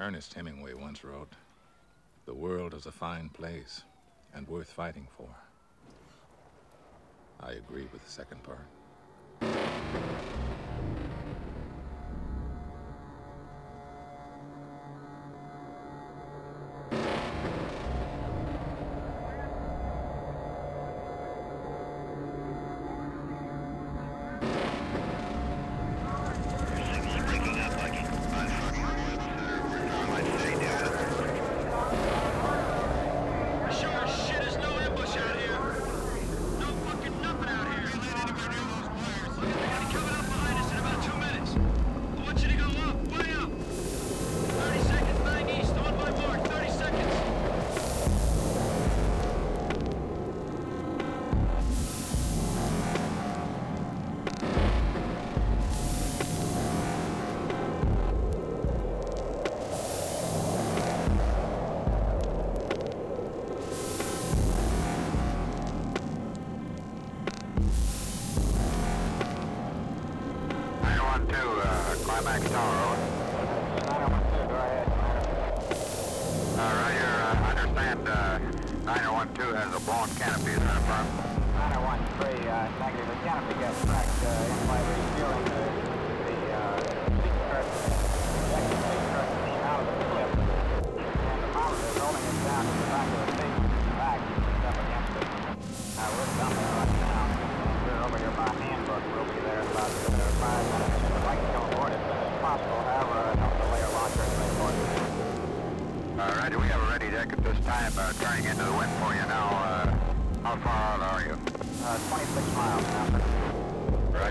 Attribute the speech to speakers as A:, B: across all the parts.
A: Ernest Hemingway once wrote, The world is a fine place and worth fighting for. I agree with the second part.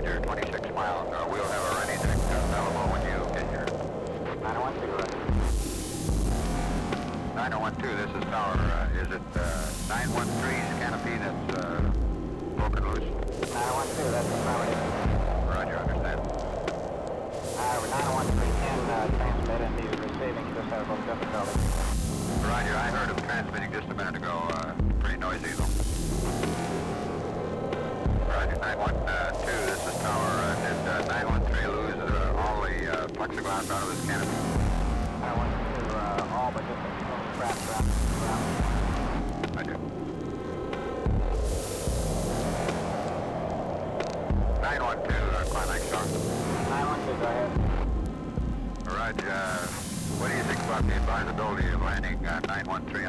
B: Roger,
C: 26 miles.
B: Uh, we'll have a ready deck when you get here.
C: 9012, Roger.
B: this is Tower. Uh, is it uh, 913's canopy that's uh, broken loose?
C: 912, that's the Tower.
B: Roger, understand.
C: Uh, 913 can uh, transmit and he's receiving. He just had a little difficulty.
B: Roger, I heard him transmitting just a minute ago. Uh, pretty noisy though. Roger, 913. in front of his canopy.
C: I want to uh, all but just scrap, scrap, scrap. Roger. Nine
B: one two, uh, climax. Nine
C: one two, go ahead.
B: Roger. Uh, what do you think about the advisability of landing uh,
D: nine one three?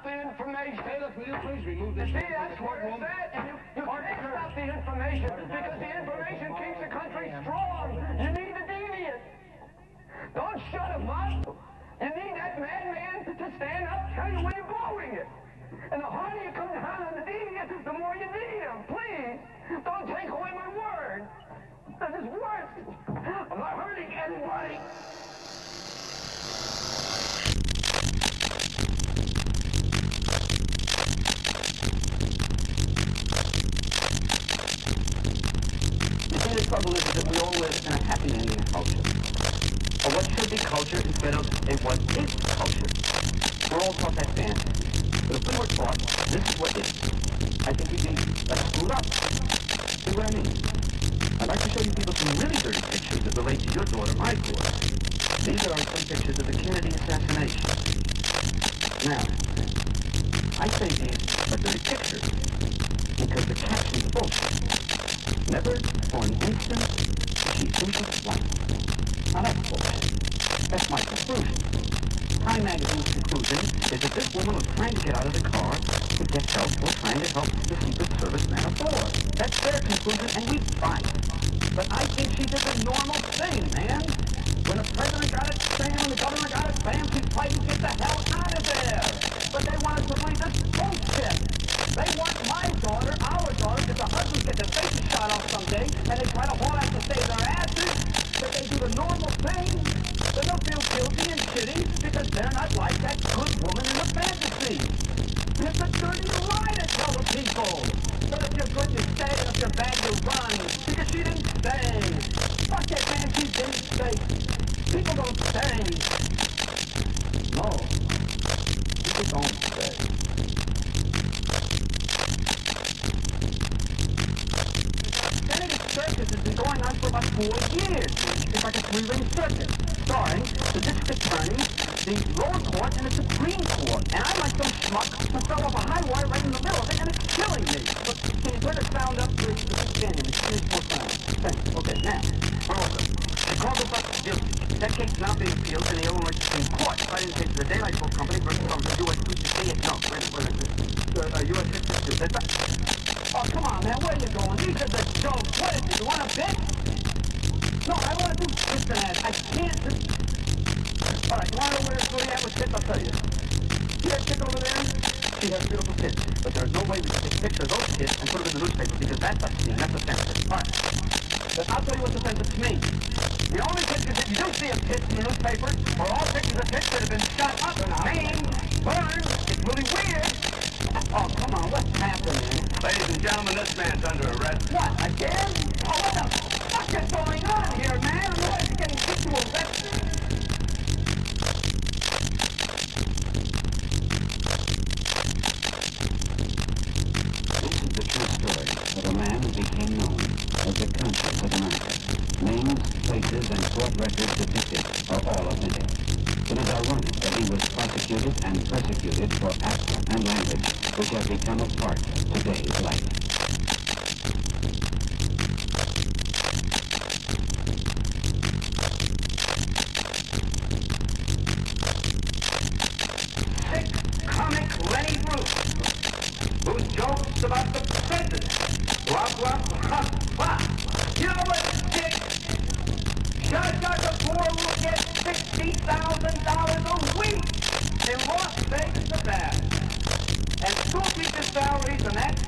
E: Stop the information. Taylor, will you please remove this? See, that's what it said. You, you can't stop the information because the information keeps the country strong. You need the deviant. Don't shut him up. You need that madman to stand up, tell you when you're blowing it. And the harder you come down on the deviant, the more you need him. Please, don't take away my word. This is worse. I'm not hurting anybody.
F: Live in happy culture. Or what should be culture instead of a what is culture. We're all taught that fantasy. But if we were taught this is what is, I think we'd be less screwed up. See what I mean? I'd like to show you people some really dirty pictures that relate to your daughter, my daughter. These are some pictures of the Kennedy assassination. Now, I say these are dirty pictures because the caption's bullshit. Never for an instant think of flight. Now that's my conclusion. Time magazine's conclusion is that this woman was trying to get out of the car to get help or trying to help the Secret Service man aboard. That's their conclusion and we buy it. But I think she did the normal thing, man. When the president got it, bam, the governor got it, bam, she's fighting to get the hell out of there. But they want us to believe this bullshit. They want my daughter, our daughter, if the husbands get their faces shot off someday, and they try to haul out to save their asses, but they do the normal thing, then they'll feel guilty and shitty because they're not like that good woman in the fantasy. It's a dirty lie to tell the people. But if you're good, you stay, if you're bad, you run. Because she didn't stay. Fuck that man, she didn't stay. People don't stay. No. People don't stay. Circus has been going on for about four years. It's like a three-ring circus, starring the district attorney, the lower court, and the Supreme Court. And I'm like some schmuck who fell off a high wire right in the middle of it, and it's killing me. But can you put the sound up for the companion? It's more sound. Thanks. Okay, now, Rosa. Chicago Bus Guilty. That case now being appealed in the Illinois Supreme Court. Cited in case of the Daylight Book Company versus from the U.S. 268. No, wait, wait, wait. Uh, uh, U.S. 62. That's right. Oh, come on, man. Where are you going? These are the jokes. What is it? You want a bit? No, I want to do this and. I can't. Just... All right, you want to know where at with tits? I'll tell you. See that chick over there? She has beautiful tits. But there's no way we can take a picture of those tits and put them in the newspaper because that's obscene. That's offensive. All right. But I'll tell you what's offensive to me. The only pictures that you do see of tits in the newspaper are all pictures of tits that have been shot
B: and gentlemen, this man's under arrest.
F: What, again? Oh, what the fuck is going on here, man? I'm always getting people arrested. This is the true story of a man who became known as the conscience of America. Names, places, and court records depicted are all authentic. It is ironic that he was prosecuted and persecuted for acts and language which have become a part of today's life. Sick comic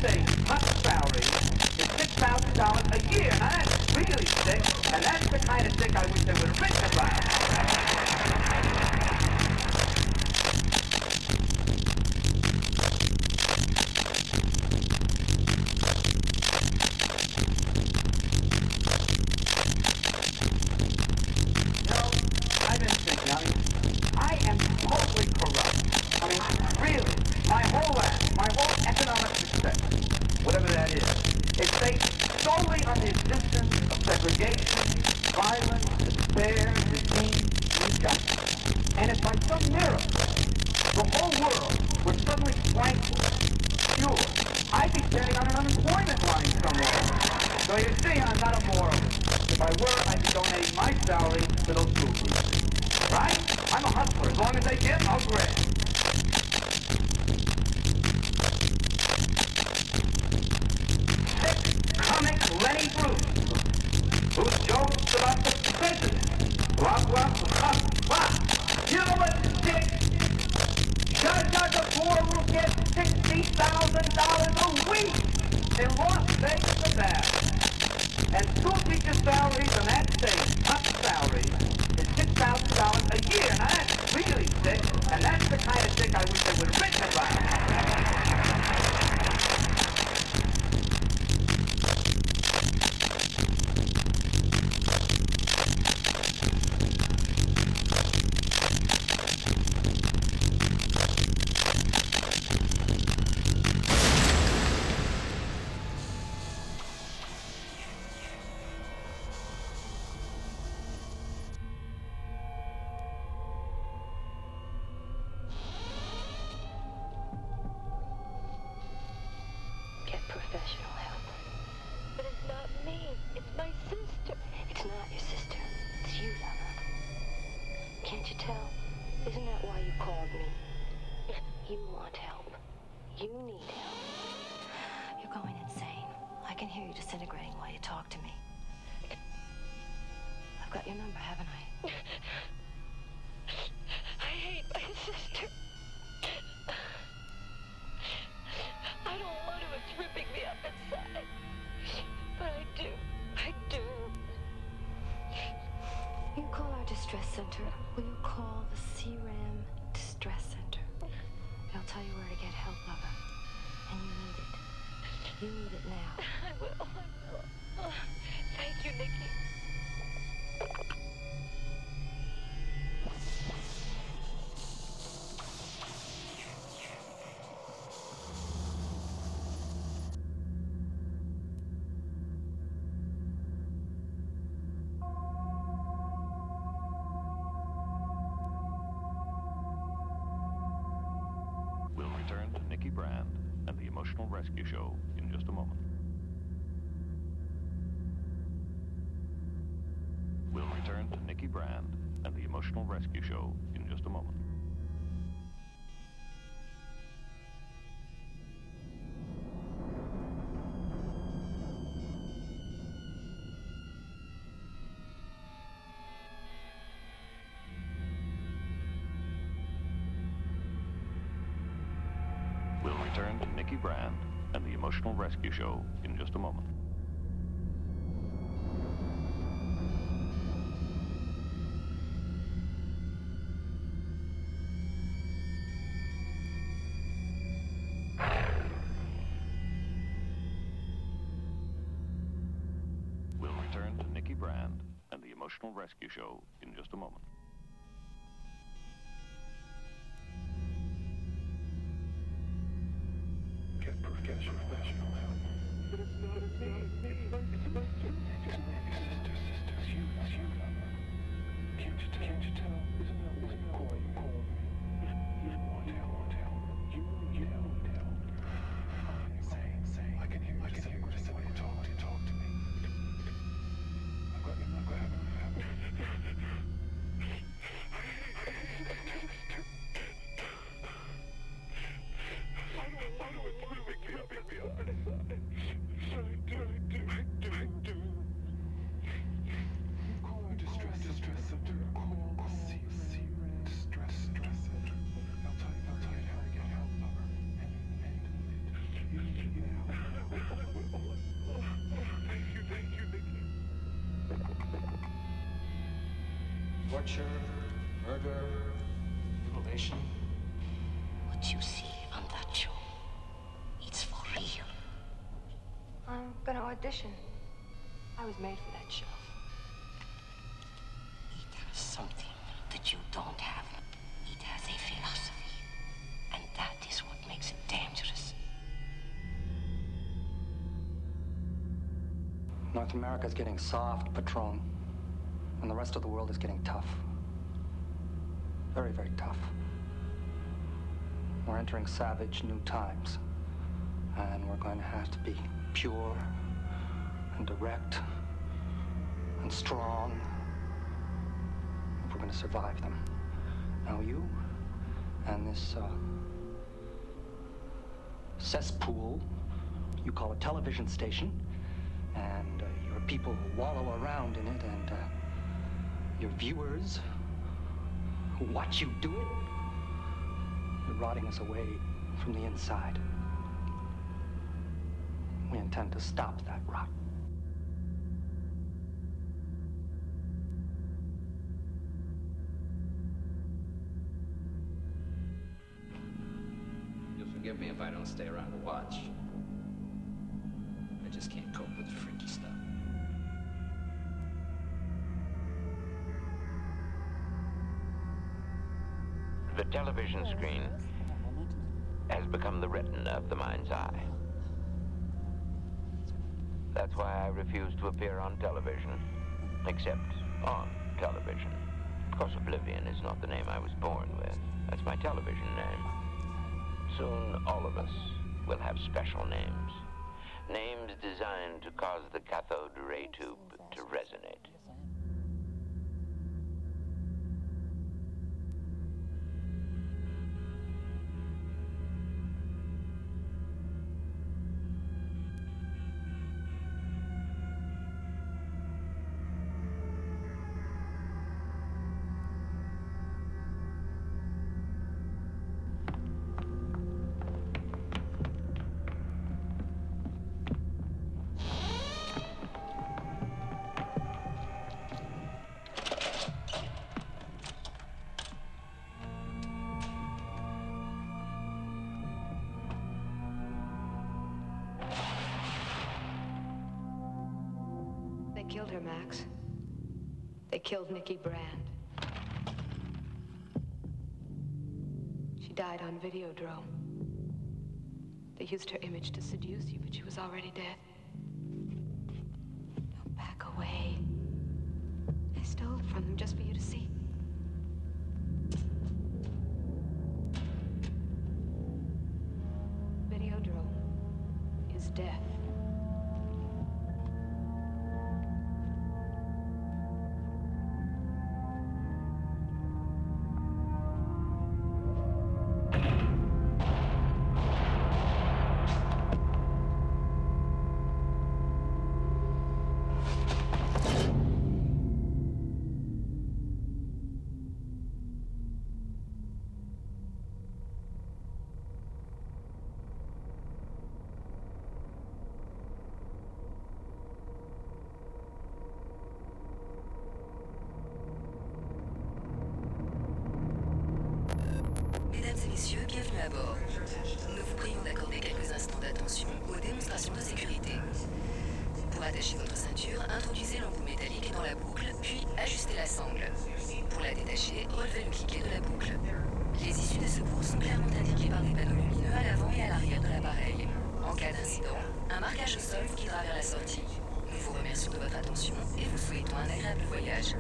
F: state, top salary, is $6,000 a year. Now that's really sick, and that's the kind of sick West Valley Middle Right? I'm a hustler. As long as I get, I'll grab. Sick comic Lenny Bruce, whose jokes about the president, wah, wah, wah, wah. You know what, dick? Judge the poor will get $60,000 a week in Las Vegas, Nevada. And two teacher salaries in that state salary, is $6,000 a year. Now that's really sick, and that's the kind of sick I wish they would have written.
G: To
H: Nicki Brand and the Emotional Rescue Show return to Nicki Brand and the Emotional Rescue Show in just a moment.
I: Torture, murder, mutilation.
G: What you see on that show, it's for real.
J: I'm gonna audition. I was made for that show.
G: It has something that you don't have. It has a philosophy. And that is what makes it dangerous.
I: North America's getting soft, Patron. Rest of the world is getting tough. Very, very tough. We're entering savage new times. And we're going to have to be pure and direct and strong if we're going to survive them. Now you and this uh, cesspool you call a television station and uh, your people wallow around in it, and uh, your viewers who watch you do it, you're rotting us away from the inside. We intend to stop that rot.
K: You'll forgive me if I don't stay around to watch. The
L: television screen has become the retina of the mind's eye. That's why I refuse to appear on television, except on television. Of course, O'Blivion is not the name I was born with. That's my television name. Soon, all of us will have special names. Names designed to cause the cathode ray tube to resonate.
J: Died on Videodrome. They used her image to seduce you, but she was already dead.
M: De sécurité. Pour attacher votre ceinture, introduisez l'embout métallique dans la boucle, puis ajustez la sangle. Pour la détacher, relevez le cliquet de la boucle. Les issues de secours sont clairement indiquées par des panneaux lumineux à l'avant et à l'arrière de l'appareil. En cas d'incident, un marquage au sol vous guidera vers la sortie. Nous vous remercions de votre attention et vous souhaitons un agréable voyage.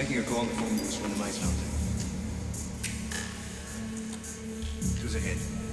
D: A
N: call on the phone booth from the mice house. It was ahead. No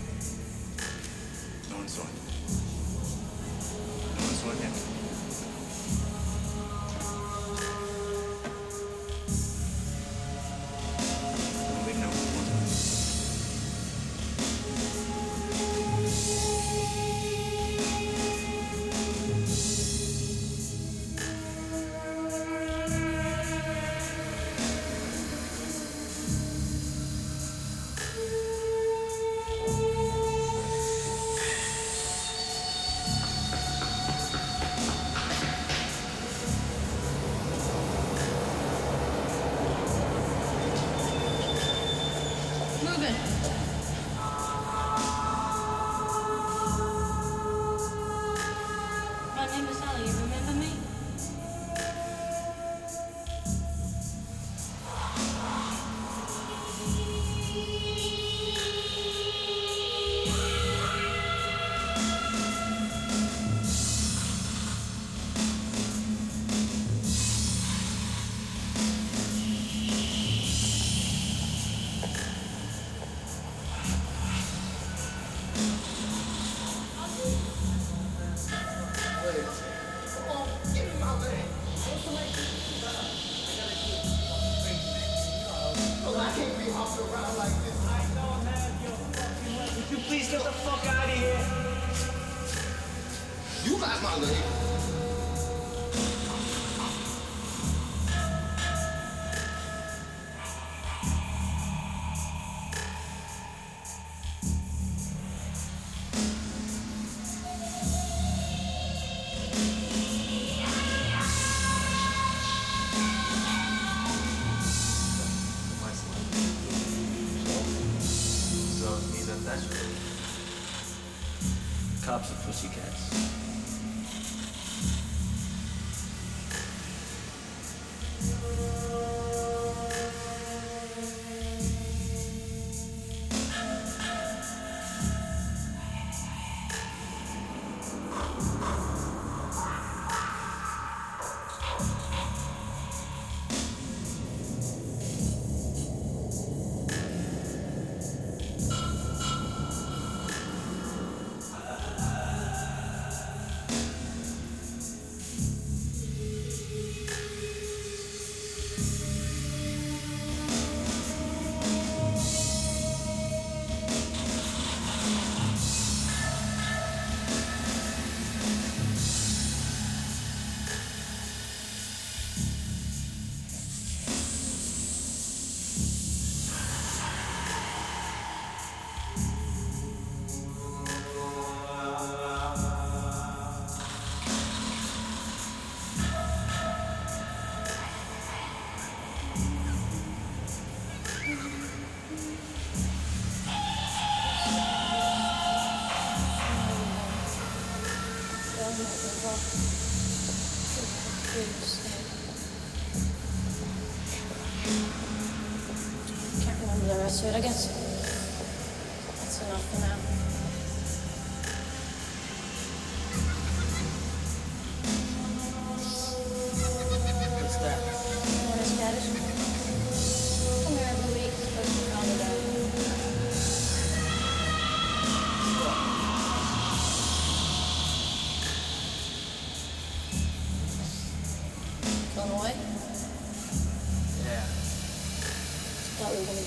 O: Cops are pussycats.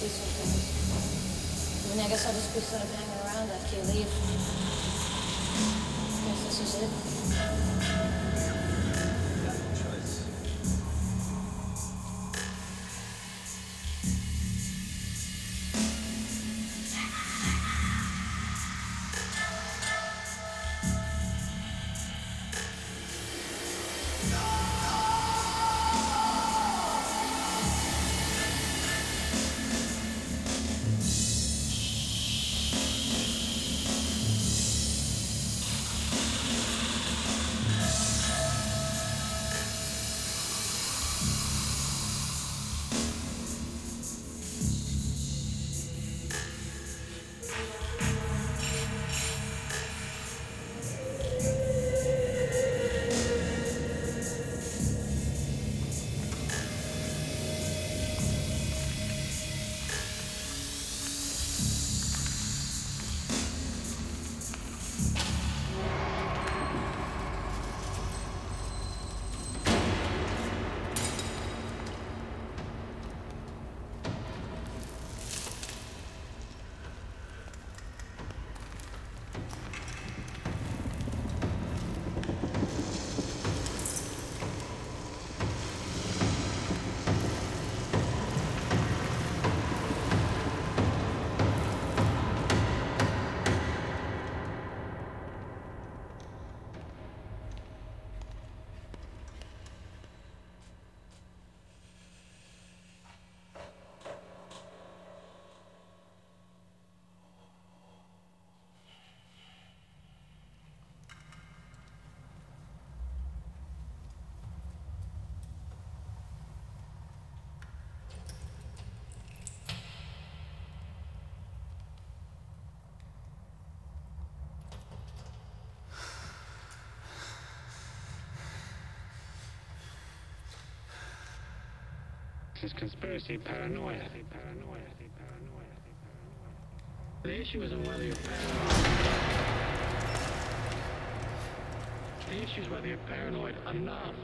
P: Something. I mean, I guess I'll just be sort of hanging around after you leave. Guess this is it.
Q: is conspiracy paranoia. The issue isn't whether you're paranoid. The issue is whether you're paranoid enough.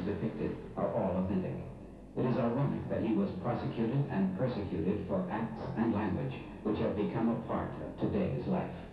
Q: is depicted are all of the
F: day. It is ironic that he was prosecuted and persecuted for acts and language which have become a part of today's life.